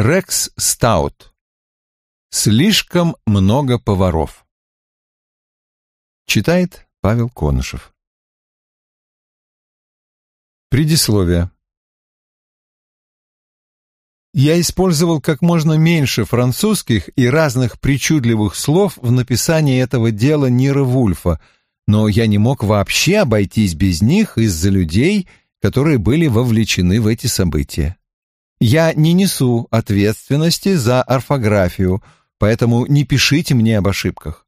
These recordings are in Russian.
Рекс Стаут. Слишком много поваров. Читает Павел Конышев. Предисловие. Я использовал как можно меньше французских и разных причудливых слов в написании этого дела Нира Вульфа, но я не мог вообще обойтись без них из-за людей, которые были вовлечены в эти события. Я не несу ответственности за орфографию, поэтому не пишите мне об ошибках.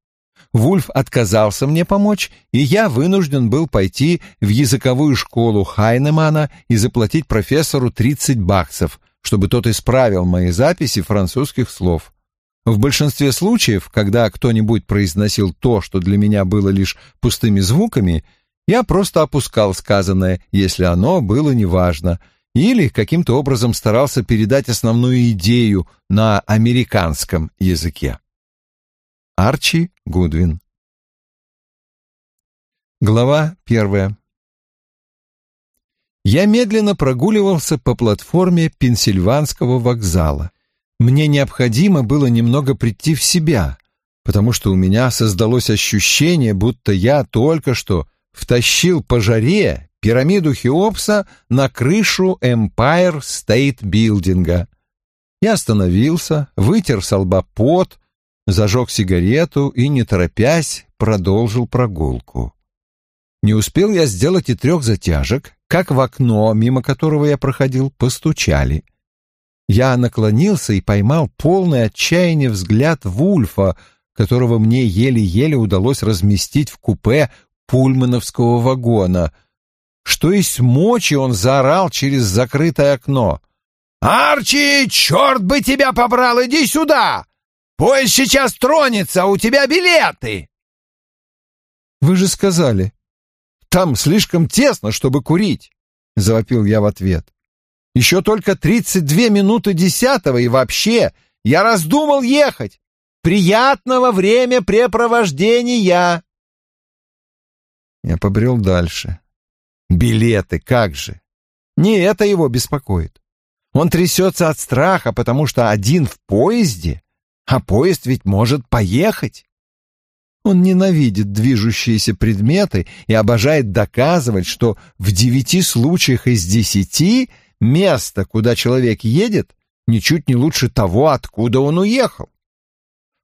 Вульф отказался мне помочь, и я вынужден был пойти в языковую школу Хайнемана и заплатить профессору 30 баксов, чтобы тот исправил мои записи французских слов. В большинстве случаев, когда кто-нибудь произносил то, что для меня было лишь пустыми звуками, я просто опускал сказанное, если оно было неважно, или каким-то образом старался передать основную идею на американском языке. Арчи Гудвин Глава первая Я медленно прогуливался по платформе Пенсильванского вокзала. Мне необходимо было немного прийти в себя, потому что у меня создалось ощущение, будто я только что втащил по жаре пирамиду Хеопса на крышу Empire State Билдинга. Я остановился, вытер с лба пот, зажег сигарету и, не торопясь, продолжил прогулку. Не успел я сделать и трех затяжек, как в окно, мимо которого я проходил, постучали. Я наклонился и поймал полный отчаяния взгляд Вульфа, которого мне еле-еле удалось разместить в купе пульмановского вагона — что есть мочи, он заорал через закрытое окно. «Арчи, черт бы тебя побрал, иди сюда! Поезд сейчас тронется, у тебя билеты!» «Вы же сказали, там слишком тесно, чтобы курить», — завопил я в ответ. «Еще только тридцать две минуты десятого, и вообще я раздумал ехать. Приятного времяпрепровождения!» Я побрел дальше. Билеты, как же! Не это его беспокоит. Он трясется от страха, потому что один в поезде, а поезд ведь может поехать. Он ненавидит движущиеся предметы и обожает доказывать, что в девяти случаях из десяти место, куда человек едет, ничуть не лучше того, откуда он уехал.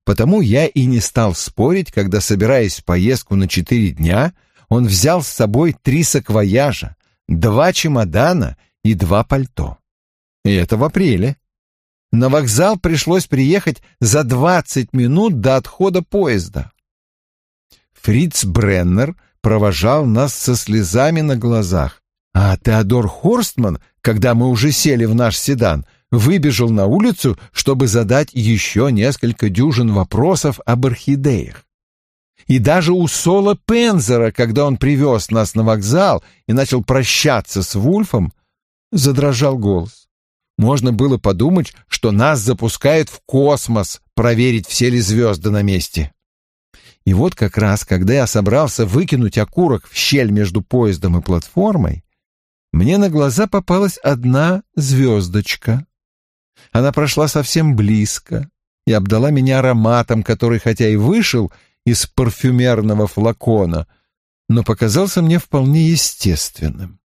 Потому я и не стал спорить, когда, собираясь в поездку на четыре дня, он взял с собой три саквояжа, два чемодана и два пальто. И это в апреле. На вокзал пришлось приехать за двадцать минут до отхода поезда. Фриц Бреннер провожал нас со слезами на глазах, а Теодор Хорстман, когда мы уже сели в наш седан, выбежал на улицу, чтобы задать еще несколько дюжин вопросов об орхидеях. И даже у Соло Пензера, когда он привез нас на вокзал и начал прощаться с Вульфом, задрожал голос. Можно было подумать, что нас запускают в космос проверить, все ли звезды на месте. И вот как раз, когда я собрался выкинуть окурок в щель между поездом и платформой, мне на глаза попалась одна звездочка. Она прошла совсем близко и обдала меня ароматом, который, хотя и вышел из парфюмерного флакона, но показался мне вполне естественным.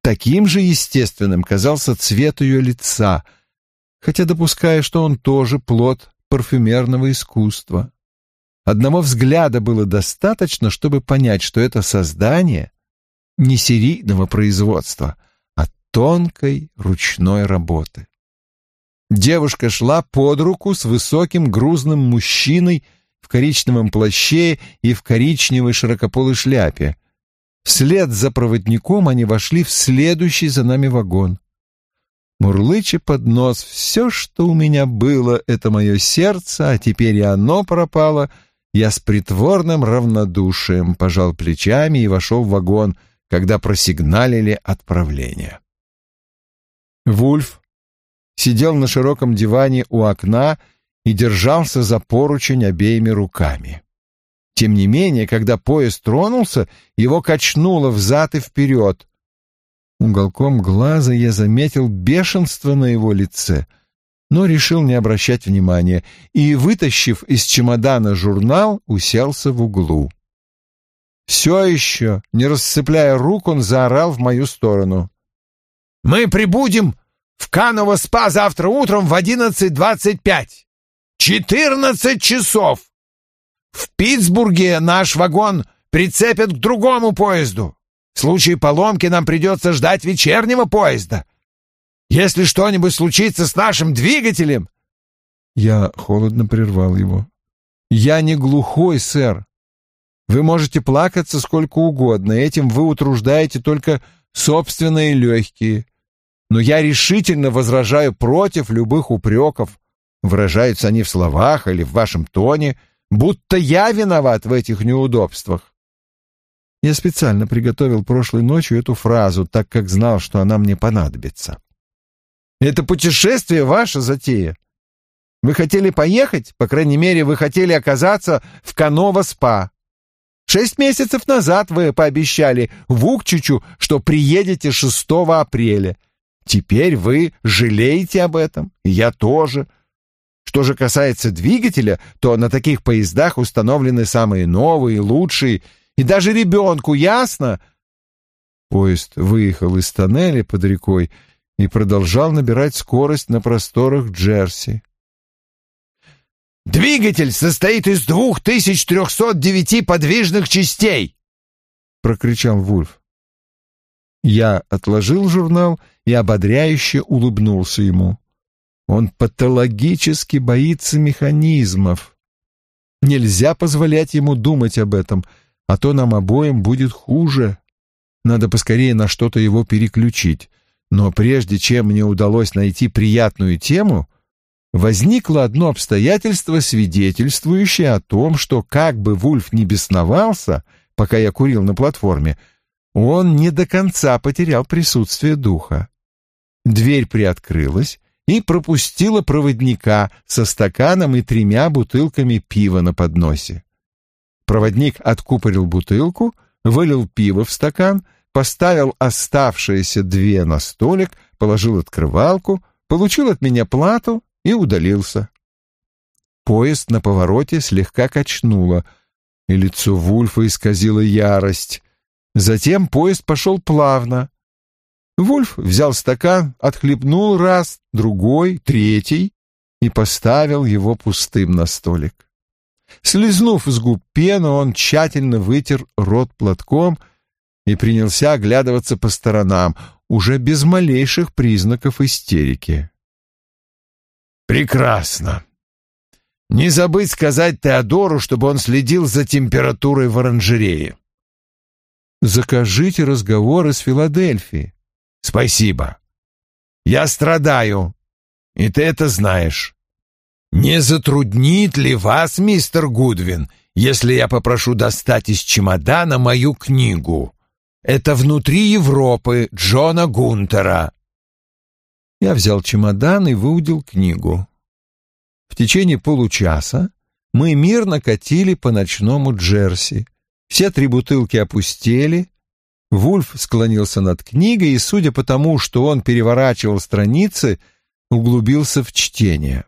Таким же естественным казался цвет ее лица, хотя допуская, что он тоже плод парфюмерного искусства. Одного взгляда было достаточно, чтобы понять, что это создание не серийного производства, а тонкой ручной работы. Девушка шла под руку с высоким грузным мужчиной в коричневом плаще и в коричневой широкополой шляпе. Вслед за проводником они вошли в следующий за нами вагон. Мурлыча под нос «Все, что у меня было, это мое сердце, а теперь и оно пропало», я с притворным равнодушием пожал плечами и вошел в вагон, когда просигналили отправление. Вульф сидел на широком диване у окна и держался за поручень обеими руками. Тем не менее, когда поезд тронулся, его качнуло взад и вперед. Уголком глаза я заметил бешенство на его лице, но решил не обращать внимания и, вытащив из чемодана журнал, уселся в углу. Все еще, не расцепляя рук, он заорал в мою сторону. «Мы прибудем в Каново СПА завтра утром в одиннадцать двадцать пять. Четырнадцать часов! В Питтсбурге наш вагон прицепят к другому поезду. В случае поломки нам придется ждать вечернего поезда. Если что-нибудь случится с нашим двигателем...» Я холодно прервал его. «Я не глухой, сэр. Вы можете плакаться сколько угодно, этим вы утруждаете только собственные легкие. Но я решительно возражаю против любых упреков. Выражаются они в словах или в вашем тоне, будто я виноват в этих неудобствах. Я специально приготовил прошлой ночью эту фразу, так как знал, что она мне понадобится. Это путешествие ваша затея. Вы хотели поехать, по крайней мере, вы хотели оказаться в Канова-спа. Шесть месяцев назад вы пообещали Вукчичу, что приедете 6 апреля. Теперь вы жалеете об этом, и я тоже. Что же касается двигателя, то на таких поездах установлены самые новые, лучшие, и даже ребенку ясно... Поезд выехал из тоннеля под рекой и продолжал набирать скорость на просторах Джерси. «Двигатель состоит из двух тысяч трехсот девяти подвижных частей!» — прокричал Вульф. Я отложил журнал и ободряюще улыбнулся ему. Он патологически боится механизмов. Нельзя позволять ему думать об этом, а то нам обоим будет хуже. Надо поскорее на что-то его переключить. Но прежде чем мне удалось найти приятную тему, возникло одно обстоятельство, свидетельствующее о том, что как бы Вульф не бесновался, пока я курил на платформе, он не до конца потерял присутствие духа. Дверь приоткрылась и пропустила проводника со стаканом и тремя бутылками пива на подносе. Проводник откупорил бутылку, вылил пиво в стакан, поставил оставшиеся две на столик, положил открывалку, получил от меня плату и удалился. Поезд на повороте слегка качнуло, и лицо Вульфа исказило ярость. Затем поезд пошел плавно. Вульф взял стакан, отхлебнул раз, другой, третий и поставил его пустым на столик. Слизнув с губ пену, он тщательно вытер рот платком и принялся оглядываться по сторонам, уже без малейших признаков истерики. «Прекрасно. Не забыть сказать Теодору, чтобы он следил за температурой в оранжерее. Закажите разговор из Филадельфии. Спасибо. Я страдаю, и ты это знаешь. Не затруднит ли вас, мистер Гудвин, если я попрошу достать из чемодана мою книгу? Это «Внутри Европы» Джона Гунтера. Я взял чемодан и выудил книгу. В течение получаса мы мирно катили по ночному Джерси. Все три бутылки опустели. Вульф склонился над книгой и, судя по тому, что он переворачивал страницы, углубился в чтение.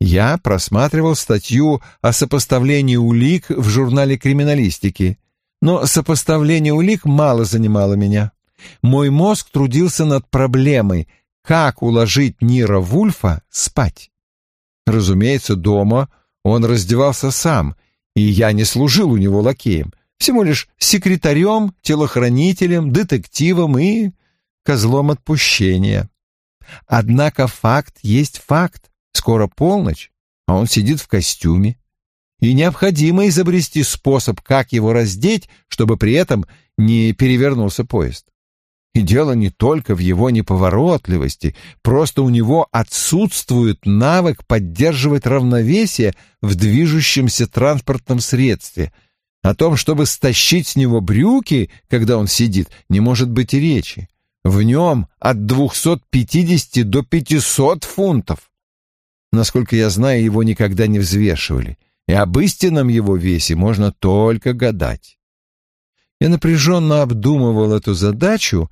Я просматривал статью о сопоставлении улик в журнале криминалистики, но сопоставление улик мало занимало меня. Мой мозг трудился над проблемой, как уложить Нира Вульфа спать. Разумеется, дома он раздевался сам, и я не служил у него лакеем, всего лишь секретарем, телохранителем, детективом и козлом отпущения. Однако факт есть факт. Скоро полночь, а он сидит в костюме. И необходимо изобрести способ, как его раздеть, чтобы при этом не перевернулся поезд. И дело не только в его неповоротливости, просто у него отсутствует навык поддерживать равновесие в движущемся транспортном средстве. О том, чтобы стащить с него брюки, когда он сидит, не может быть и речи. В нем от 250 до 500 фунтов. Насколько я знаю, его никогда не взвешивали, и об истинном его весе можно только гадать. Я напряженно обдумывал эту задачу,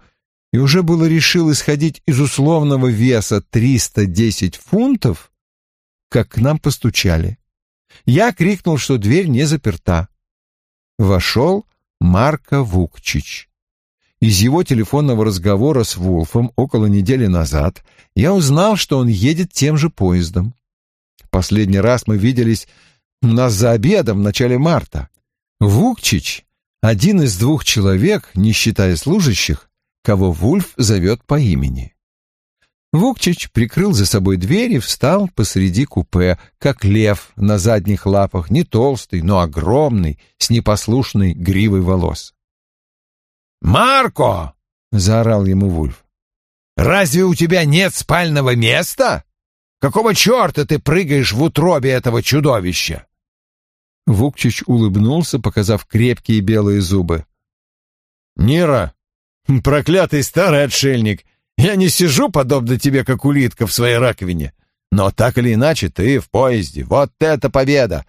и уже было решил исходить из условного веса 310 фунтов, как к нам постучали. Я крикнул, что дверь не заперта. Вошел Марко Вукчич. Из его телефонного разговора с Вулфом около недели назад я узнал, что он едет тем же поездом. Последний раз мы виделись у нас за обедом в начале марта. Вукчич — один из двух человек, не считая служащих, кого Вульф зовет по имени. Вукчич прикрыл за собой дверь и встал посреди купе, как лев на задних лапах, не толстый, но огромный, с непослушной гривой волос. «Марко!» — заорал ему Вульф. «Разве у тебя нет спального места? Какого черта ты прыгаешь в утробе этого чудовища?» Вукчич улыбнулся, показав крепкие белые зубы. «Нира, проклятый старый отшельник, я не сижу, подобно тебе, как улитка в своей раковине. Но так или иначе, ты в поезде. Вот это победа!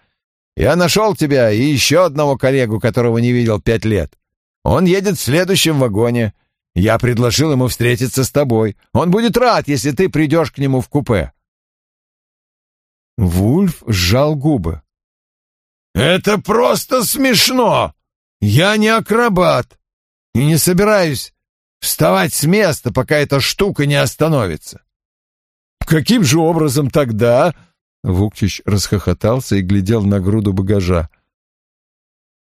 Я нашел тебя и еще одного коллегу, которого не видел пять лет. Он едет в следующем вагоне. Я предложил ему встретиться с тобой. Он будет рад, если ты придешь к нему в купе». Вульф сжал губы. «Это просто смешно! Я не акробат и не собираюсь вставать с места, пока эта штука не остановится. Каким же образом тогда? Вукчич расхохотался и глядел на груду багажа.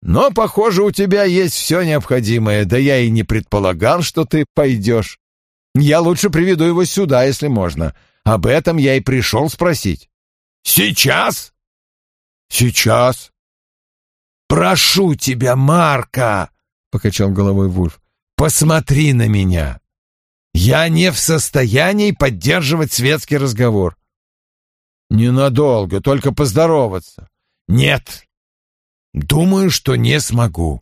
Но, похоже, у тебя есть все необходимое, да я и не предполагал, что ты пойдешь. Я лучше приведу его сюда, если можно. Об этом я и пришел спросить. Сейчас? Сейчас. Прошу тебя, Марка, покачал головой Вульф. Посмотри на меня. Я не в состоянии поддерживать светский разговор. Ненадолго, только поздороваться. Нет. Думаю, что не смогу.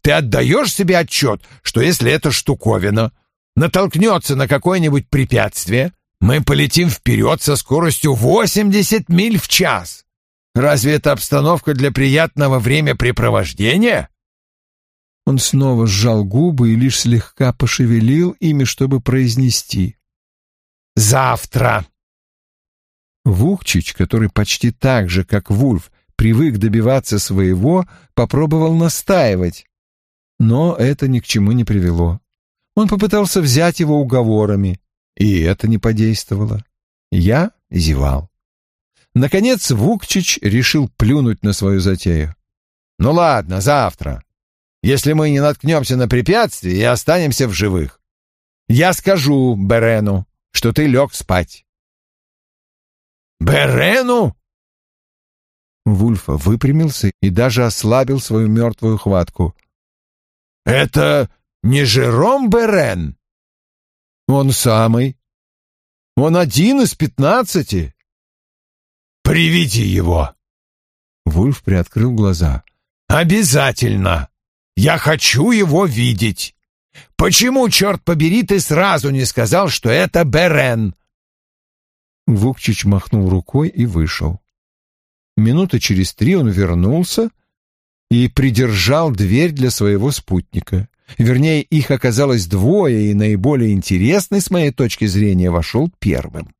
Ты отдаешь себе отчет, что если эта штуковина натолкнется на какое-нибудь препятствие, мы полетим вперед со скоростью 80 миль в час. Разве это обстановка для приятного времяпрепровождения? Он снова сжал губы и лишь слегка пошевелил ими, чтобы произнести. «Завтра!» Вукчич, который почти так же, как Вульф, привык добиваться своего, попробовал настаивать. Но это ни к чему не привело. Он попытался взять его уговорами, и это не подействовало. Я зевал. Наконец Вукчич решил плюнуть на свою затею. «Ну ладно, завтра если мы не наткнемся на препятствие и останемся в живых. Я скажу Берену, что ты лег спать». «Берену?» Вульфа выпрямился и даже ослабил свою мертвую хватку. «Это не Жером Берен?» «Он самый. Он один из пятнадцати». «Приведи его!» Вульф приоткрыл глаза. «Обязательно!» Я хочу его видеть. Почему, черт побери, ты сразу не сказал, что это Берен?» Вукчич махнул рукой и вышел. Минуты через три он вернулся и придержал дверь для своего спутника. Вернее, их оказалось двое, и наиболее интересный, с моей точки зрения, вошел первым.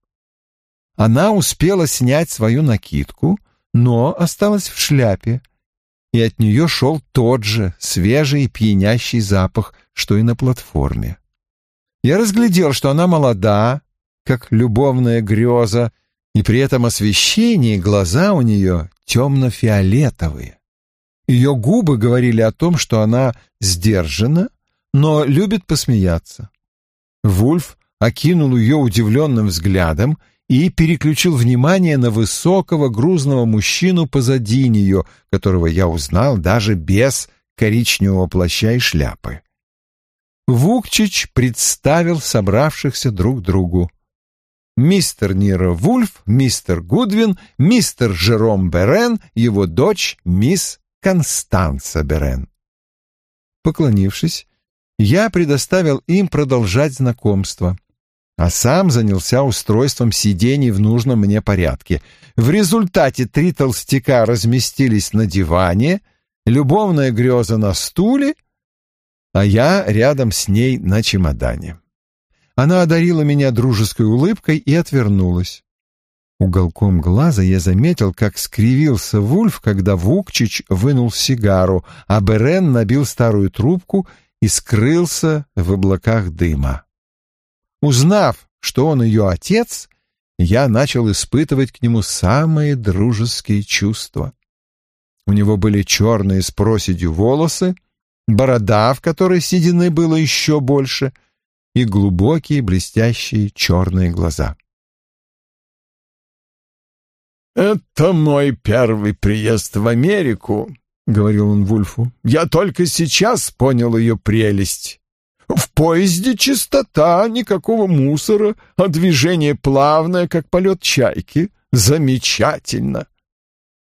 Она успела снять свою накидку, но осталась в шляпе, и от нее шел тот же свежий и пьянящий запах, что и на платформе. Я разглядел, что она молода, как любовная греза, и при этом освещение глаза у нее темно-фиолетовые. Ее губы говорили о том, что она сдержана, но любит посмеяться. Вульф окинул ее удивленным взглядом и переключил внимание на высокого грузного мужчину позади нее, которого я узнал даже без коричневого плаща и шляпы. Вукчич представил собравшихся друг другу. Мистер Нира Вульф, мистер Гудвин, мистер Жером Берен, его дочь мисс Констанца Берен. Поклонившись, я предоставил им продолжать знакомство а сам занялся устройством сидений в нужном мне порядке. В результате три толстяка разместились на диване, любовная греза на стуле, а я рядом с ней на чемодане. Она одарила меня дружеской улыбкой и отвернулась. Уголком глаза я заметил, как скривился Вульф, когда Вукчич вынул сигару, а Берен набил старую трубку и скрылся в облаках дыма. Узнав, что он ее отец, я начал испытывать к нему самые дружеские чувства. У него были черные с проседью волосы, борода, в которой седины было еще больше, и глубокие блестящие черные глаза. «Это мой первый приезд в Америку», — говорил он Вульфу. «Я только сейчас понял ее прелесть. В поезде чистота, никакого мусора, а движение плавное, как полет чайки. Замечательно!»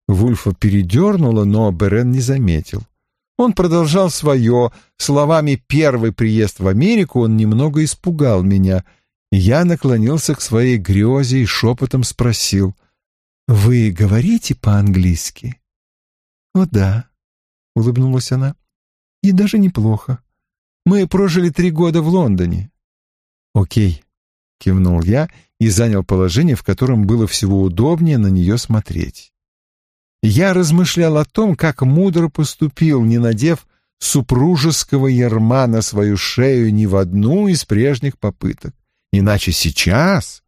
Вульфа передернуло, но Берен не заметил. Он продолжал свое. Словами «первый приезд в Америку» он немного испугал меня. Я наклонился к своей грезе и шепотом спросил. «Вы говорите по-английски?» «О да», — улыбнулась она. «И даже неплохо. Мы прожили три года в Лондоне». «Окей», — кивнул я и занял положение, в котором было всего удобнее на нее смотреть. Я размышлял о том, как мудро поступил, не надев супружеского ярма на свою шею ни в одну из прежних попыток. Иначе сейчас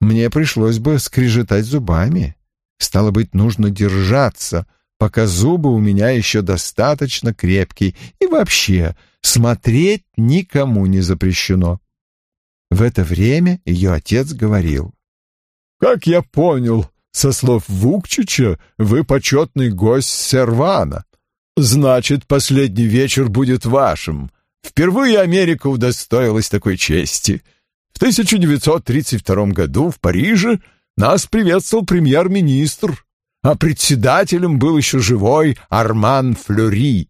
мне пришлось бы скрежетать зубами. Стало быть, нужно держаться, пока зубы у меня еще достаточно крепкие, и вообще смотреть никому не запрещено. В это время ее отец говорил. «Как я понял, со слов Вукчича вы почетный гость Сервана. Значит, последний вечер будет вашим. Впервые Америка удостоилась такой чести. В 1932 году в Париже нас приветствовал премьер-министр, а председателем был еще живой Арман Флюри.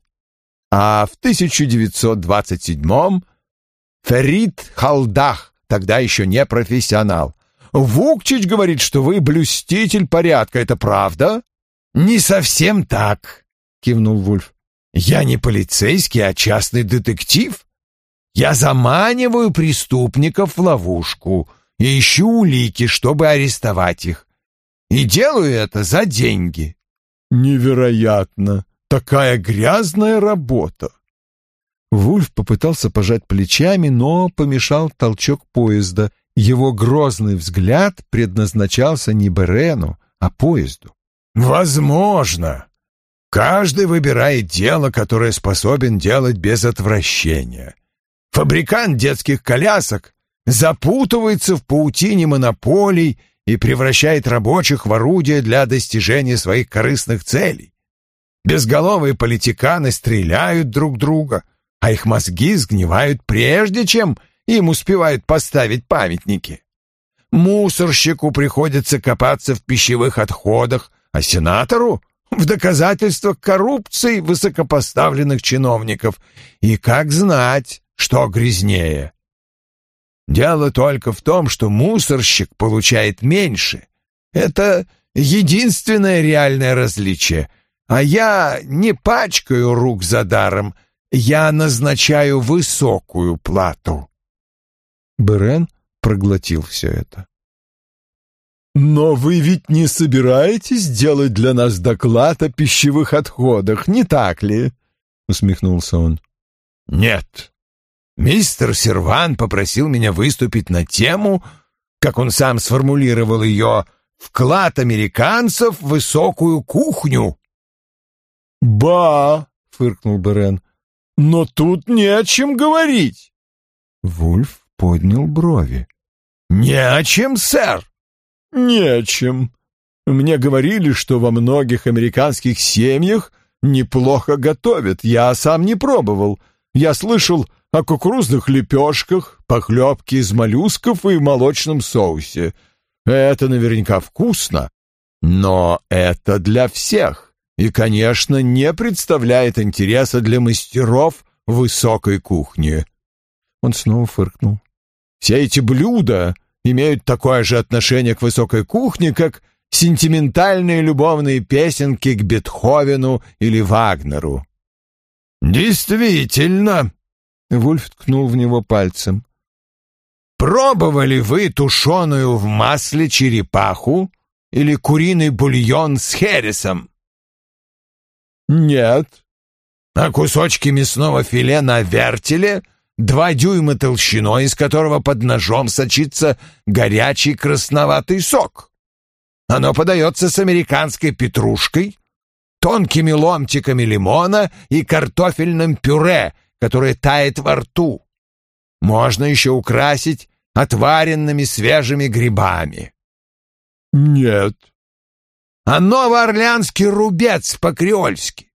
А в 1927-м Ферит Халдах, тогда еще не профессионал. Вукчич говорит, что вы блюститель порядка, это правда? Не совсем так, кивнул Вульф. Я не полицейский, а частный детектив. Я заманиваю преступников в ловушку и ищу улики, чтобы арестовать их. И делаю это за деньги. Невероятно! Такая грязная работа! Вульф попытался пожать плечами, но помешал толчок поезда, его грозный взгляд предназначался не Берену, а поезду. «Возможно. Каждый выбирает дело, которое способен делать без отвращения. Фабрикант детских колясок запутывается в паутине монополий и превращает рабочих в орудие для достижения своих корыстных целей. Безголовые политиканы стреляют друг друга, а их мозги сгнивают прежде, чем им успевают поставить памятники. Мусорщику приходится копаться в пищевых отходах, а сенатору — в доказательствах коррупции высокопоставленных чиновников. И как знать, что грязнее? Дело только в том, что мусорщик получает меньше. Это единственное реальное различие. А я не пачкаю рук за даром, я назначаю высокую плату. Берен проглотил все это. «Но вы ведь не собираетесь делать для нас доклад о пищевых отходах, не так ли?» — усмехнулся он. «Нет. Мистер Серван попросил меня выступить на тему, как он сам сформулировал ее, «Вклад американцев в высокую кухню». «Ба!» — фыркнул Берен. «Но тут не о чем говорить». Вульф поднял брови. «Не о чем, сэр!» «Не о чем. Мне говорили, что во многих американских семьях неплохо готовят. Я сам не пробовал. Я слышал о кукурузных лепешках, похлебке из моллюсков и молочном соусе. Это наверняка вкусно, но это для всех и, конечно, не представляет интереса для мастеров высокой кухни». Он снова фыркнул. Все эти блюда имеют такое же отношение к высокой кухне, как сентиментальные любовные песенки к Бетховену или Вагнеру. «Действительно», Вульф ткнул в него пальцем. «Пробовали вы тушеную в масле черепаху или куриный бульон с хересом?» «Нет». «А кусочки мясного филе на вертеле, два дюйма толщиной, из которого под ножом сочится горячий красноватый сок. Оно подается с американской петрушкой, тонкими ломтиками лимона и картофельным пюре, которое тает во рту. Можно еще украсить отваренными свежими грибами. Нет. А новоорлеанский рубец по-креольски.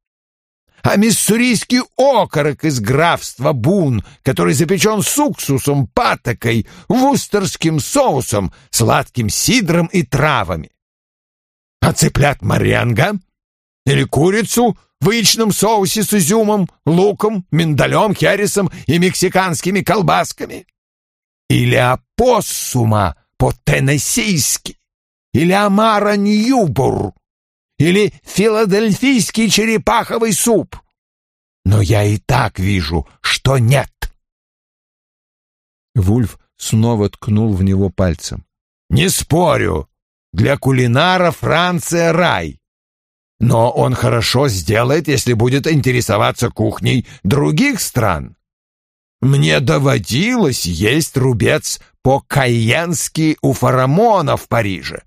А миссурийский окорок из графства Бун, который запечен с уксусом, патокой, вустерским соусом, сладким сидром и травами. А цыплят маренго или курицу в яичном соусе с изюмом, луком, миндалем, хересом и мексиканскими колбасками? Или опоссума по-теннессийски? Или омара ньюбур? Или филадельфийский черепаховый суп? Но я и так вижу, что нет. Вульф снова ткнул в него пальцем. «Не спорю, для кулинара Франция рай. Но он хорошо сделает, если будет интересоваться кухней других стран. Мне доводилось есть рубец по-кайенски у Фарамона в Париже.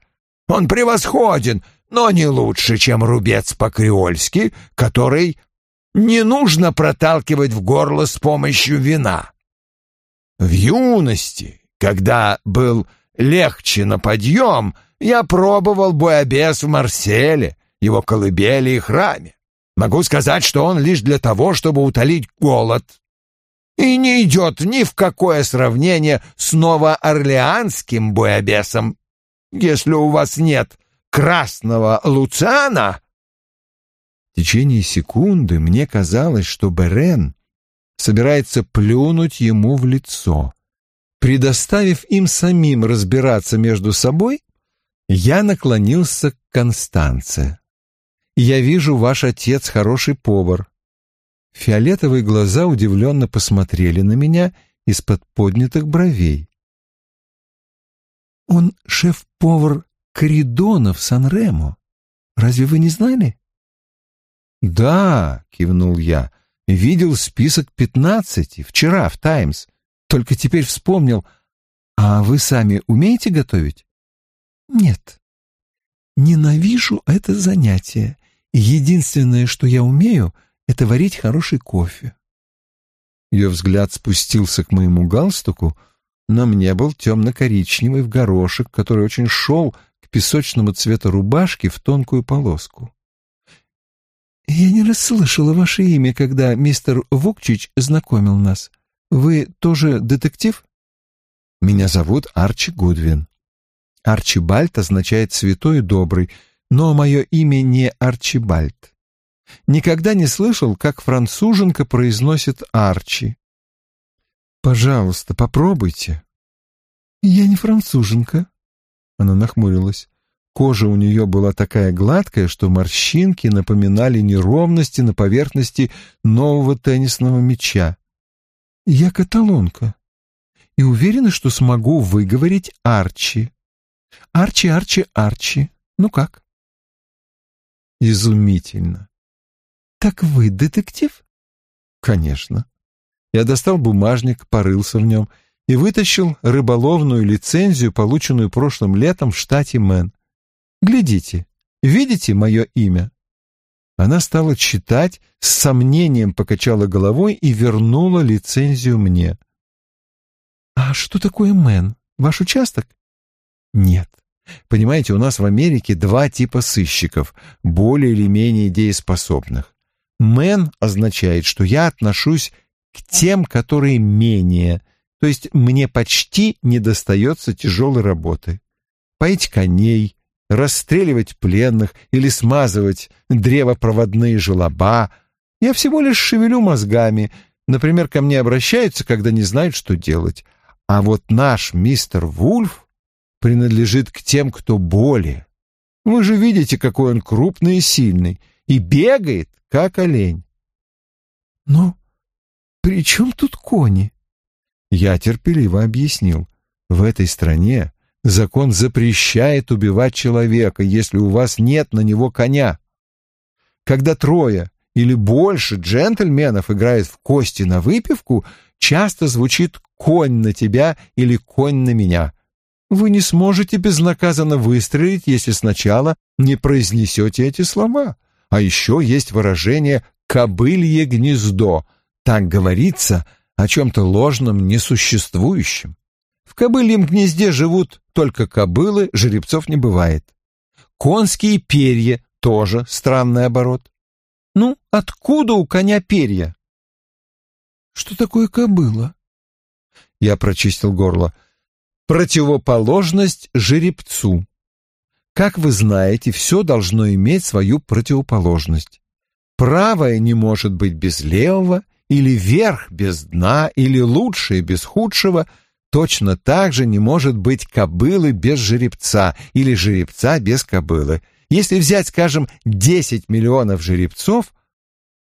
Он превосходен, но не лучше, чем рубец по-креольски, который не нужно проталкивать в горло с помощью вина. В юности, когда был легче на подъем, я пробовал буябес в Марселе, его колыбели и храме. Могу сказать, что он лишь для того, чтобы утолить голод. И не идет ни в какое сравнение с новоорлеанским буябесом. Если у вас нет красного луциана... В течение секунды мне казалось, что Берен собирается плюнуть ему в лицо. Предоставив им самим разбираться между собой, я наклонился к Констанце. «Я вижу, ваш отец хороший повар». Фиолетовые глаза удивленно посмотрели на меня из-под поднятых бровей. «Он шеф-повар Коридона в Сан-Ремо. Разве вы не знали?» «Да», — кивнул я, — «видел список пятнадцати вчера в «Таймс». Только теперь вспомнил. А вы сами умеете готовить?» Нет. Ненавижу это занятие. Единственное, что я умею, это варить хороший кофе. Ее взгляд спустился к моему галстуку, на мне был темно-коричневый в горошек, который очень шел к песочному цвету рубашки в тонкую полоску. «Я не расслышала ваше имя, когда мистер Вукчич знакомил нас. Вы тоже детектив?» «Меня зовут Арчи Гудвин». Арчибальд означает «святой и добрый», но мое имя не Арчибальд. Никогда не слышал, как француженка произносит Арчи. «Пожалуйста, попробуйте». «Я не француженка», — она нахмурилась. Кожа у нее была такая гладкая, что морщинки напоминали неровности на поверхности нового теннисного мяча. «Я каталонка и уверена, что смогу выговорить Арчи». Арчи, Арчи, Арчи. Ну как? Изумительно. Так вы детектив? Конечно. Я достал бумажник, порылся в нем и вытащил рыболовную лицензию, полученную прошлым летом в штате Мэн. Глядите, видите мое имя? Она стала читать, с сомнением покачала головой и вернула лицензию мне. «А что такое Мэн? Ваш участок?» «Нет. Понимаете, у нас в Америке два типа сыщиков, более или менее дееспособных. Мэн означает, что я отношусь к тем, которые менее, то есть мне почти не достается тяжелой работы. Поить коней, расстреливать пленных или смазывать древопроводные желоба. Я всего лишь шевелю мозгами. Например, ко мне обращаются, когда не знают, что делать. А вот наш мистер Вульф принадлежит к тем, кто более. Вы же видите, какой он крупный и сильный, и бегает, как олень. Но при чем тут кони?» Я терпеливо объяснил. В этой стране закон запрещает убивать человека, если у вас нет на него коня. Когда трое или больше джентльменов играют в кости на выпивку, часто звучит «конь на тебя» или «конь на меня». Вы не сможете безнаказанно выстрелить, если сначала не произнесете эти слова. А еще есть выражение «кобылье гнездо». Так говорится о чем-то ложном, несуществующем. В кобыльем гнезде живут только кобылы, жеребцов не бывает. Конские перья — тоже странный оборот. Ну, откуда у коня перья? Что такое кобыла? Я прочистил горло. Противоположность жеребцу. Как вы знаете, все должно иметь свою противоположность. Правое не может быть без левого, или верх без дна, или лучшее без худшего, точно так же не может быть кобылы без жеребца, или жеребца без кобылы. Если взять, скажем, 10 миллионов жеребцов,